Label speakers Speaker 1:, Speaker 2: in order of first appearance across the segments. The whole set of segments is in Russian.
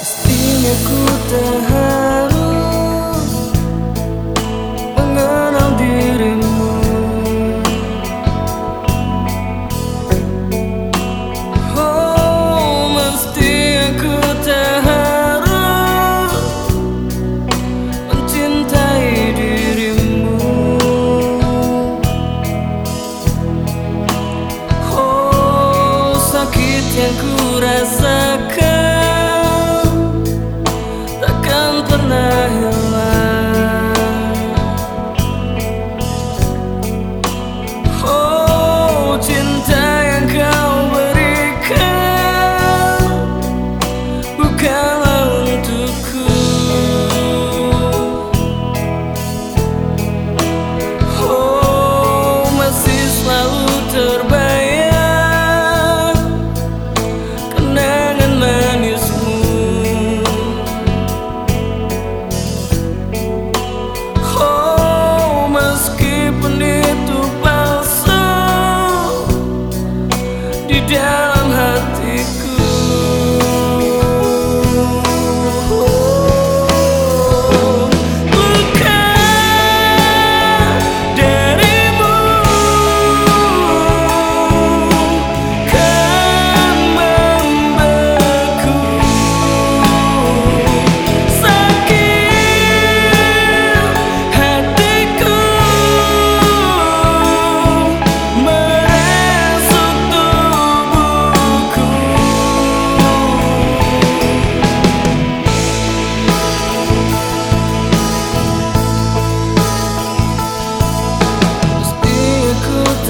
Speaker 1: Спинку-то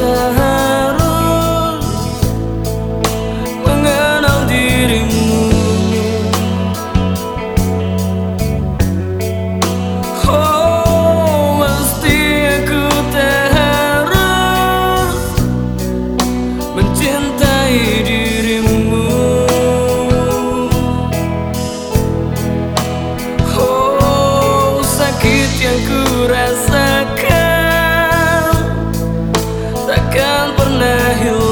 Speaker 1: love wonder who